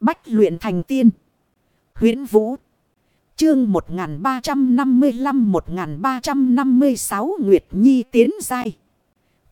Bách luyện thành tiên. huyễn Vũ. Chương 1355-1356 Nguyệt Nhi tiến giai.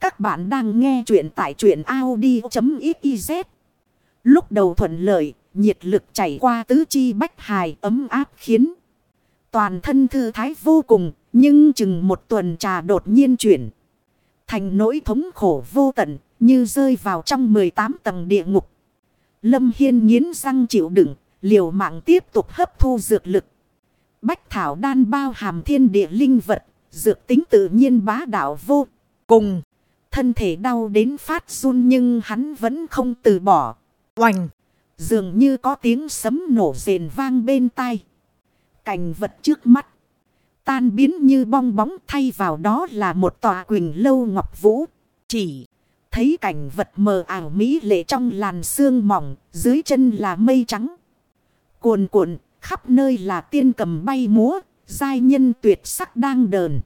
Các bạn đang nghe truyện tại truyện Audi.xyz. Lúc đầu thuận lợi, nhiệt lực chảy qua tứ chi bách hài ấm áp khiến toàn thân thư thái vô cùng, nhưng chừng một tuần trà đột nhiên chuyển. Thành nỗi thống khổ vô tận, như rơi vào trong 18 tầng địa ngục. Lâm Hiên nghiến răng chịu đựng, liều mạng tiếp tục hấp thu dược lực. Bách thảo đan bao hàm thiên địa linh vật, dược tính tự nhiên bá đạo vô cùng. Thân thể đau đến phát run nhưng hắn vẫn không từ bỏ. Oành! Dường như có tiếng sấm nổ rền vang bên tai. Cảnh vật trước mắt. Tan biến như bong bóng thay vào đó là một tòa quỳnh lâu ngọc vũ. Chỉ thấy cảnh vật mờ ảo mỹ lệ trong làn sương mỏng, dưới chân là mây trắng. Cuồn cuộn, khắp nơi là tiên cầm bay múa, giai nhân tuyệt sắc đang đờn.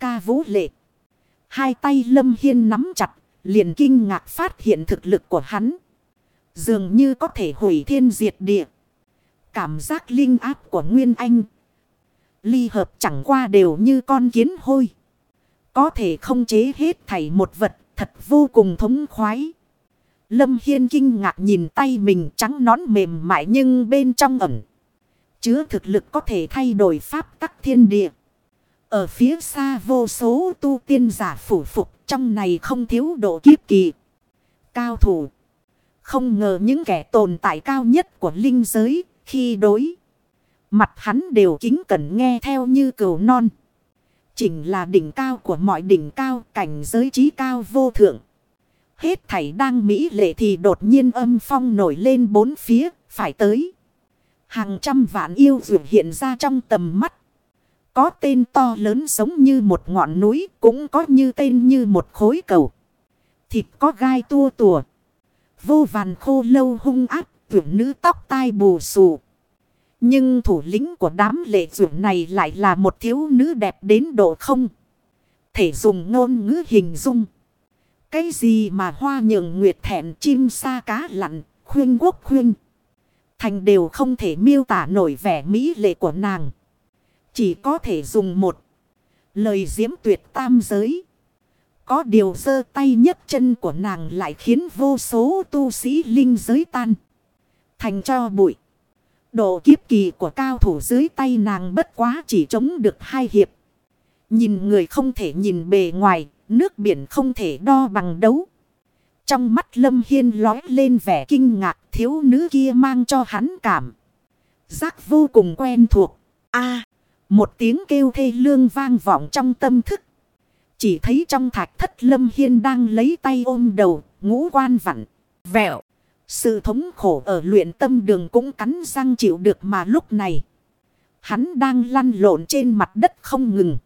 Ca vũ lệ. Hai tay lâm hiên nắm chặt, liền kinh ngạc phát hiện thực lực của hắn. Dường như có thể hủy thiên diệt địa. Cảm giác linh áp của Nguyên Anh. Ly hợp chẳng qua đều như con kiến hôi. Có thể không chế hết thảy một vật thật vô cùng thống khoái. Lâm Hiên kinh ngạc nhìn tay mình trắng nón mềm mại nhưng bên trong ẩn Chứa thực lực có thể thay đổi pháp tắc thiên địa. Ở phía xa vô số tu tiên giả phủ phục, trong này không thiếu độ kiếp kỳ. Cao thủ. Không ngờ những kẻ tồn tại cao nhất của linh giới, khi đối. Mặt hắn đều kính cẩn nghe theo như cừu non. Chỉnh là đỉnh cao của mọi đỉnh cao cảnh giới trí cao vô thượng. Hết thảy đang mỹ lệ thì đột nhiên âm phong nổi lên bốn phía phải tới. Hàng trăm vạn yêu dụ hiện ra trong tầm mắt. Có tên to lớn giống như một ngọn núi cũng có như tên như một khối cầu. Thịt có gai tua tùa. Vô vàn khô lâu hung áp, tuyển nữ tóc tai bù xù. Nhưng thủ lĩnh của đám lệ dưỡng này lại là một thiếu nữ đẹp đến độ không. Thể dùng ngôn ngữ hình dung. Cái gì mà hoa nhường nguyệt thẹn chim sa cá lặn, khuyên quốc khuyên. Thành đều không thể miêu tả nổi vẻ mỹ lệ của nàng. Chỉ có thể dùng một lời diễm tuyệt tam giới. Có điều giơ tay nhấc chân của nàng lại khiến vô số tu sĩ linh giới tan. Thành cho bụi. Độ kiếp kỳ của cao thủ dưới tay nàng bất quá chỉ chống được hai hiệp. Nhìn người không thể nhìn bề ngoài, nước biển không thể đo bằng đấu. Trong mắt Lâm Hiên lói lên vẻ kinh ngạc thiếu nữ kia mang cho hắn cảm. Giác vô cùng quen thuộc. a một tiếng kêu thê lương vang vọng trong tâm thức. Chỉ thấy trong thạch thất Lâm Hiên đang lấy tay ôm đầu, ngũ quan vặn, vẹo. Sự thống khổ ở luyện tâm đường cũng cắn răng chịu được mà lúc này. Hắn đang lăn lộn trên mặt đất không ngừng.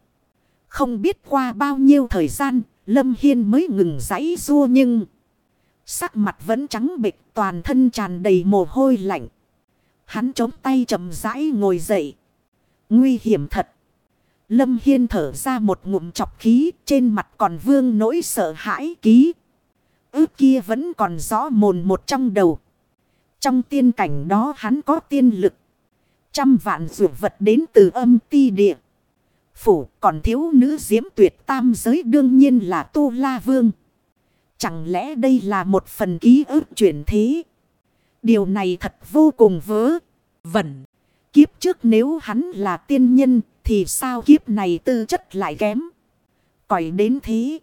Không biết qua bao nhiêu thời gian, Lâm Hiên mới ngừng giãy rua nhưng... Sắc mặt vẫn trắng bịch toàn thân tràn đầy mồ hôi lạnh. Hắn chống tay chậm rãi ngồi dậy. Nguy hiểm thật. Lâm Hiên thở ra một ngụm chọc khí trên mặt còn vương nỗi sợ hãi ký. Ước kia vẫn còn rõ mồn một trong đầu. Trong tiên cảnh đó hắn có tiên lực. Trăm vạn rượu vật đến từ âm ti địa. Phủ, còn thiếu nữ diễm tuyệt tam giới đương nhiên là Tu La Vương. Chẳng lẽ đây là một phần ký ức chuyển thế? Điều này thật vô cùng vớ vẩn. Kiếp trước nếu hắn là tiên nhân, thì sao kiếp này tư chất lại kém? Còi đến thế.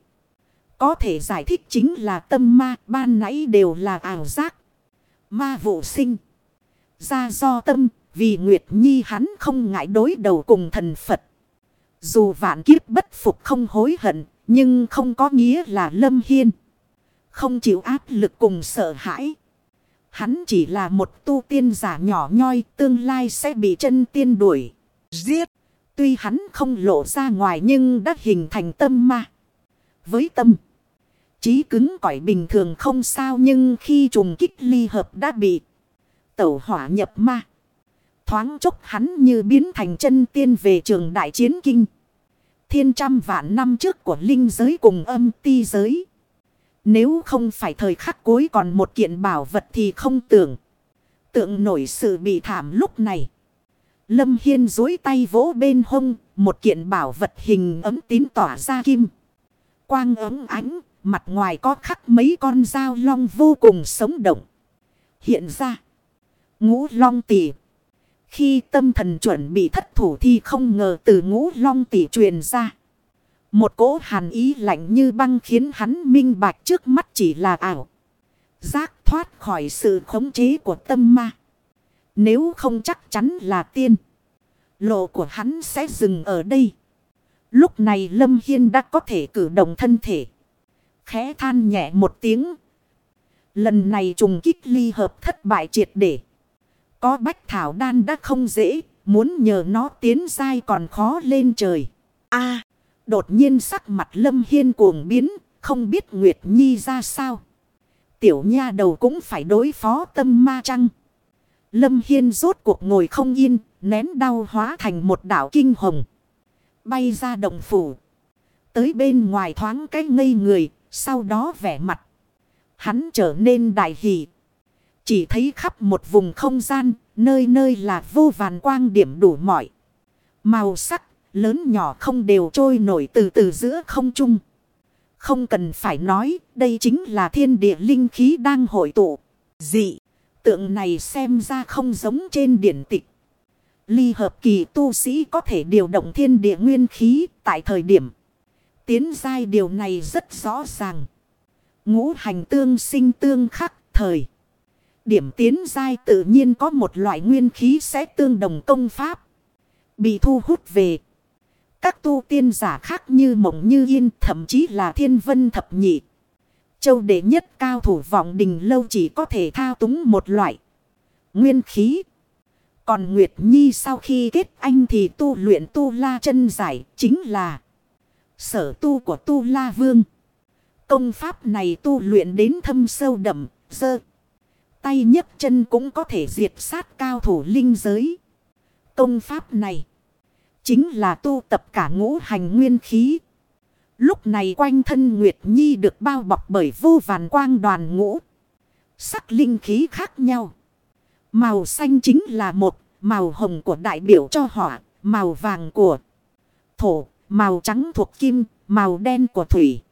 Có thể giải thích chính là tâm ma, ban nãy đều là ảo giác. Ma vụ sinh. Ra do tâm, vì Nguyệt Nhi hắn không ngại đối đầu cùng thần Phật. Dù vạn kiếp bất phục không hối hận, nhưng không có nghĩa là lâm hiên. Không chịu áp lực cùng sợ hãi. Hắn chỉ là một tu tiên giả nhỏ nhoi, tương lai sẽ bị chân tiên đuổi. Giết. Tuy hắn không lộ ra ngoài nhưng đã hình thành tâm ma. Với tâm. trí cứng cỏi bình thường không sao nhưng khi trùng kích ly hợp đã bị tẩu hỏa nhập ma. Thoáng chốc hắn như biến thành chân tiên về trường đại chiến kinh. Thiên trăm vạn năm trước của linh giới cùng âm ti giới. Nếu không phải thời khắc cuối còn một kiện bảo vật thì không tưởng. Tượng nổi sự bị thảm lúc này. Lâm Hiên dối tay vỗ bên hông, một kiện bảo vật hình ấm tín tỏa ra kim. Quang ấm ánh, mặt ngoài có khắc mấy con dao long vô cùng sống động. Hiện ra, ngũ long tỷ. Khi tâm thần chuẩn bị thất thủ thì không ngờ từ ngũ long tỷ truyền ra. Một cỗ hàn ý lạnh như băng khiến hắn minh bạch trước mắt chỉ là ảo. Giác thoát khỏi sự khống chế của tâm ma. Nếu không chắc chắn là tiên. Lộ của hắn sẽ dừng ở đây. Lúc này Lâm Hiên đã có thể cử động thân thể. Khẽ than nhẹ một tiếng. Lần này trùng kích ly hợp thất bại triệt để. Có bách thảo đan đã không dễ. Muốn nhờ nó tiến dai còn khó lên trời. a đột nhiên sắc mặt Lâm Hiên cuồng biến. Không biết Nguyệt Nhi ra sao. Tiểu nha đầu cũng phải đối phó tâm ma trăng. Lâm Hiên rốt cuộc ngồi không yên, nén đau hóa thành một đảo kinh hồng. Bay ra động phủ. Tới bên ngoài thoáng cái ngây người, sau đó vẻ mặt. Hắn trở nên đại hỷ. Chỉ thấy khắp một vùng không gian, nơi nơi là vô vàn quang điểm đủ mọi. Màu sắc, lớn nhỏ không đều trôi nổi từ từ giữa không trung. Không cần phải nói, đây chính là thiên địa linh khí đang hội tụ. Dị, tượng này xem ra không giống trên điển tịch. Ly hợp kỳ tu sĩ có thể điều động thiên địa nguyên khí tại thời điểm. Tiến giai điều này rất rõ ràng. Ngũ hành tương sinh tương khắc thời. Điểm tiến giai tự nhiên có một loại nguyên khí sẽ tương đồng công pháp. Bị thu hút về. Các tu tiên giả khác như mộng như yên thậm chí là thiên vân thập nhị. Châu đệ nhất cao thủ vọng đình lâu chỉ có thể thao túng một loại. Nguyên khí. Còn Nguyệt Nhi sau khi kết anh thì tu luyện tu la chân giải chính là sở tu của tu la vương. Công pháp này tu luyện đến thâm sâu đậm, dơ. Tay nhấc chân cũng có thể diệt sát cao thủ linh giới. Công pháp này chính là tu tập cả ngũ hành nguyên khí. Lúc này quanh thân Nguyệt Nhi được bao bọc bởi vô vàn quang đoàn ngũ. Sắc linh khí khác nhau. Màu xanh chính là một, màu hồng của đại biểu cho hỏa, màu vàng của thổ, màu trắng thuộc kim, màu đen của thủy.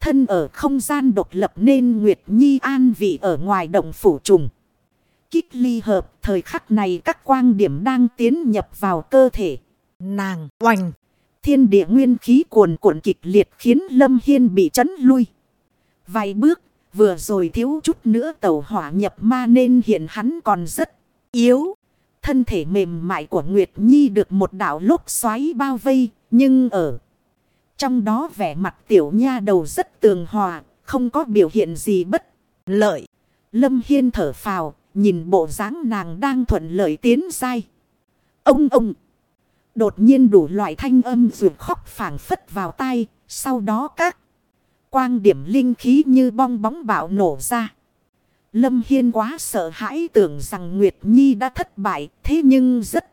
Thân ở không gian độc lập nên Nguyệt Nhi an vị ở ngoài động phủ trùng. Kích ly hợp, thời khắc này các quang điểm đang tiến nhập vào cơ thể. Nàng, oành. Thiên địa nguyên khí cuồn cuộn kịch liệt khiến Lâm Hiên bị chấn lui. Vài bước, vừa rồi thiếu chút nữa tàu hỏa nhập ma nên hiện hắn còn rất yếu. Thân thể mềm mại của Nguyệt Nhi được một đảo lúc xoáy bao vây, nhưng ở trong đó vẻ mặt tiểu nha đầu rất tường hòa, không có biểu hiện gì bất lợi. Lâm Hiên thở phào, nhìn bộ dáng nàng đang thuận lợi tiến sai. Ông ông! Đột nhiên đủ loại thanh âm rượt khóc phảng phất vào tai, sau đó các quang điểm linh khí như bong bóng bạo nổ ra. Lâm Hiên quá sợ hãi tưởng rằng Nguyệt Nhi đã thất bại, thế nhưng rất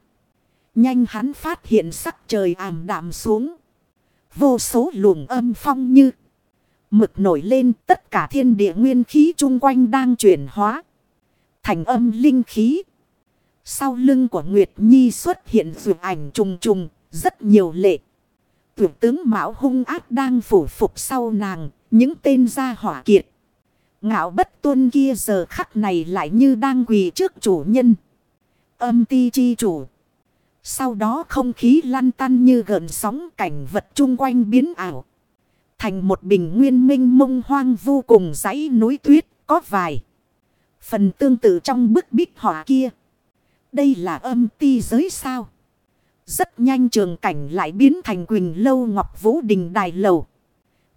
nhanh hắn phát hiện sắc trời ảm đạm xuống. Vô số luồng âm phong như mực nổi lên tất cả thiên địa nguyên khí chung quanh đang chuyển hóa. Thành âm linh khí. Sau lưng của Nguyệt Nhi xuất hiện vượt ảnh trùng trùng, rất nhiều lệ. Tuyệt tướng Mão hung ác đang phủ phục sau nàng, những tên gia hỏa kiệt. Ngạo bất tuân kia giờ khắc này lại như đang quỳ trước chủ nhân. Âm ti chi chủ. Sau đó không khí lăn tăn như gợn sóng cảnh vật chung quanh biến ảo. Thành một bình nguyên minh mông hoang vô cùng dãy núi tuyết, có vài. Phần tương tự trong bức bích họa kia. Đây là âm ti giới sao. Rất nhanh trường cảnh lại biến thành quỳnh lâu ngọc vũ đình đài lầu.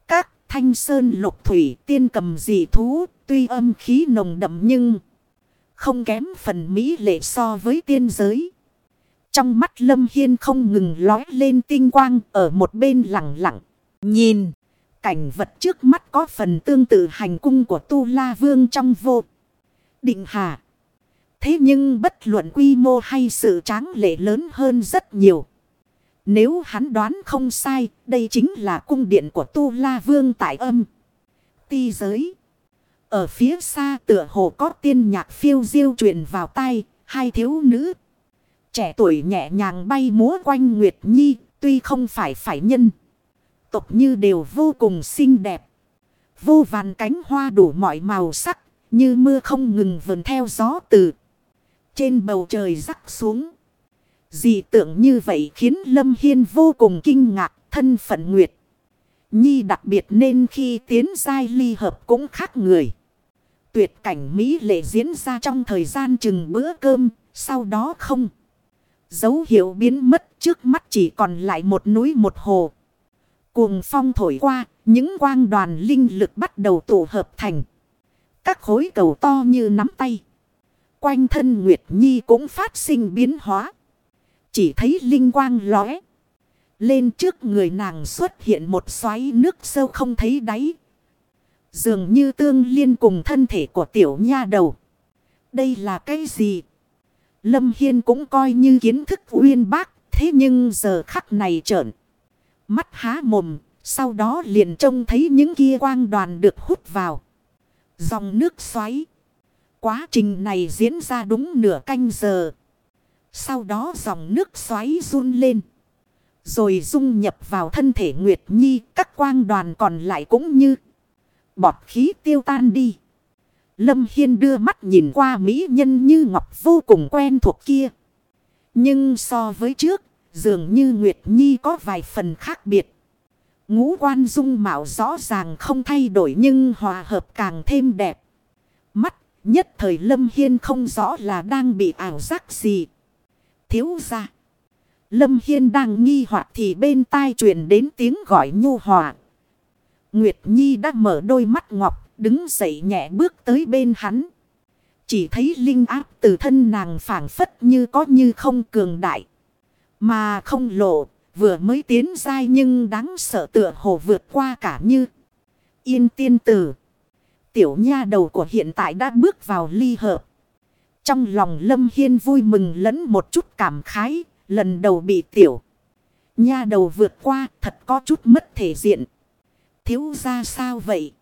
Các thanh sơn lục thủy tiên cầm dị thú, tuy âm khí nồng đậm nhưng không kém phần mỹ lệ so với tiên giới. Trong mắt Lâm Hiên không ngừng lói lên tinh quang ở một bên lặng lặng. Nhìn, cảnh vật trước mắt có phần tương tự hành cung của Tu La Vương trong vô. Định Hà. Thế nhưng bất luận quy mô hay sự tráng lệ lớn hơn rất nhiều. Nếu hắn đoán không sai, đây chính là cung điện của Tu La Vương tại âm. Ti giới. Ở phía xa tựa hồ có tiên nhạc phiêu diêu truyền vào tay, hai thiếu nữ. Trẻ tuổi nhẹ nhàng bay múa quanh Nguyệt Nhi, tuy không phải phải nhân. Tộc như đều vô cùng xinh đẹp. Vô vàn cánh hoa đủ mọi màu sắc, như mưa không ngừng vần theo gió từ. Trên bầu trời rắc xuống. Dị tượng như vậy khiến Lâm Hiên vô cùng kinh ngạc thân phận Nguyệt. Nhi đặc biệt nên khi tiến giai ly hợp cũng khác người. Tuyệt cảnh Mỹ lệ diễn ra trong thời gian chừng bữa cơm, sau đó không. Dấu hiệu biến mất trước mắt chỉ còn lại một núi một hồ. Cuồng phong thổi qua, những quang đoàn linh lực bắt đầu tụ hợp thành. Các khối cầu to như nắm tay. Quanh thân Nguyệt Nhi cũng phát sinh biến hóa. Chỉ thấy linh quang lóe. Lên trước người nàng xuất hiện một xoáy nước sâu không thấy đáy. Dường như tương liên cùng thân thể của tiểu nha đầu. Đây là cái gì? Lâm Hiên cũng coi như kiến thức uyên bác. Thế nhưng giờ khắc này trợn. Mắt há mồm. Sau đó liền trông thấy những kia quang đoàn được hút vào. Dòng nước xoáy. Quá trình này diễn ra đúng nửa canh giờ. Sau đó dòng nước xoáy run lên. Rồi dung nhập vào thân thể Nguyệt Nhi. Các quang đoàn còn lại cũng như. Bọt khí tiêu tan đi. Lâm Hiên đưa mắt nhìn qua mỹ nhân như ngọc vô cùng quen thuộc kia. Nhưng so với trước, dường như Nguyệt Nhi có vài phần khác biệt. Ngũ quan dung mạo rõ ràng không thay đổi nhưng hòa hợp càng thêm đẹp. Mắt nhất thời Lâm Hiên không rõ là đang bị ảo giác gì. Thiếu ra. Lâm Hiên đang nghi hoặc thì bên tai truyền đến tiếng gọi nhu hòa. Nguyệt Nhi đã mở đôi mắt ngọc, đứng dậy nhẹ bước tới bên hắn. Chỉ thấy linh áp từ thân nàng phảng phất như có như không cường đại. Mà không lộ, vừa mới tiến dai nhưng đáng sợ tựa hồ vượt qua cả như. Yên tiên tử. Tiểu nha đầu của hiện tại đã bước vào ly hợp. Trong lòng Lâm Hiên vui mừng lẫn một chút cảm khái, lần đầu bị tiểu. Nha đầu vượt qua thật có chút mất thể diện. Thiếu ra sao vậy?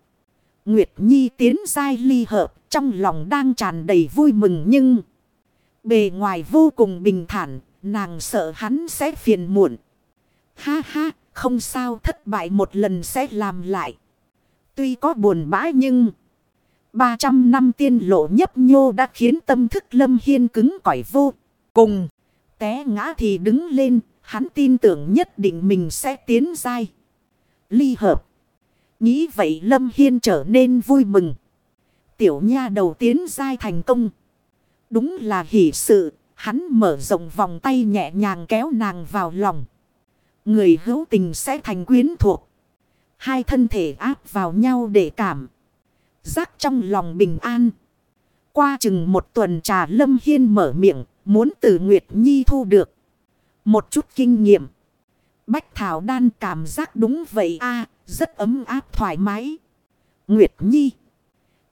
Nguyệt Nhi tiến dai ly hợp, trong lòng đang tràn đầy vui mừng nhưng... Bề ngoài vô cùng bình thản, nàng sợ hắn sẽ phiền muộn. Ha ha, không sao thất bại một lần sẽ làm lại. Tuy có buồn bã nhưng... 300 năm tiên lộ nhấp nhô đã khiến tâm thức Lâm Hiên cứng cỏi vô cùng. Té ngã thì đứng lên, hắn tin tưởng nhất định mình sẽ tiến dai. Ly hợp. Nghĩ vậy Lâm Hiên trở nên vui mừng. Tiểu nha đầu tiến dai thành công. Đúng là hỷ sự, hắn mở rộng vòng tay nhẹ nhàng kéo nàng vào lòng. Người hữu tình sẽ thành quyến thuộc. Hai thân thể áp vào nhau để cảm. Giác trong lòng bình an. Qua chừng một tuần trà Lâm Hiên mở miệng. Muốn từ Nguyệt Nhi thu được. Một chút kinh nghiệm. Bách Thảo Đan cảm giác đúng vậy a Rất ấm áp thoải mái. Nguyệt Nhi.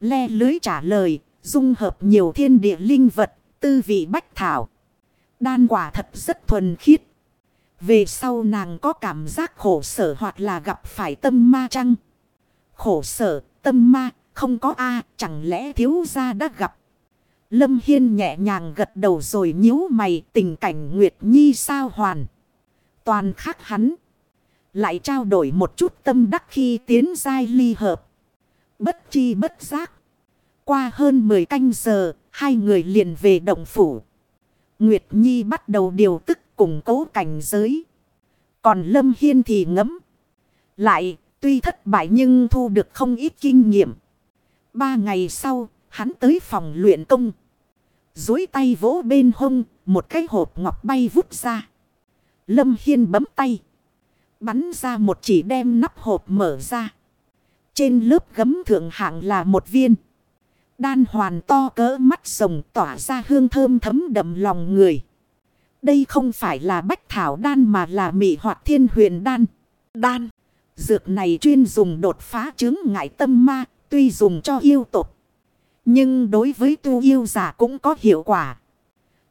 Le lưới trả lời. Dung hợp nhiều thiên địa linh vật. Tư vị Bách Thảo. Đan quả thật rất thuần khiết. Về sau nàng có cảm giác khổ sở hoặc là gặp phải tâm ma chăng? Khổ sở, tâm ma, không có A, chẳng lẽ thiếu gia đã gặp? Lâm Hiên nhẹ nhàng gật đầu rồi nhíu mày tình cảnh Nguyệt Nhi sao hoàn. Toàn khác hắn. Lại trao đổi một chút tâm đắc khi tiến giai ly hợp. Bất chi bất giác. Qua hơn 10 canh giờ, hai người liền về động phủ. Nguyệt Nhi bắt đầu điều tức củng cố cảnh giới. Còn Lâm Hiên thì ngấm. Lại, tuy thất bại nhưng thu được không ít kinh nghiệm. Ba ngày sau, hắn tới phòng luyện công. Dối tay vỗ bên hông, một cái hộp ngọc bay vút ra. Lâm Hiên bấm tay. Bắn ra một chỉ đem nắp hộp mở ra. Trên lớp gấm thượng hạng là một viên. Đan hoàn to cỡ mắt rồng tỏa ra hương thơm thấm đậm lòng người. Đây không phải là bách thảo đan mà là mị hoạt thiên huyền đan. Đan. Dược này chuyên dùng đột phá chứng ngại tâm ma. Tuy dùng cho yêu tục. Nhưng đối với tu yêu giả cũng có hiệu quả.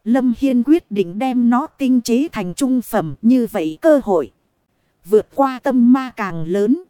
Lâm Hiên quyết định đem nó tinh chế thành trung phẩm, như vậy cơ hội. Vượt qua tâm ma càng lớn.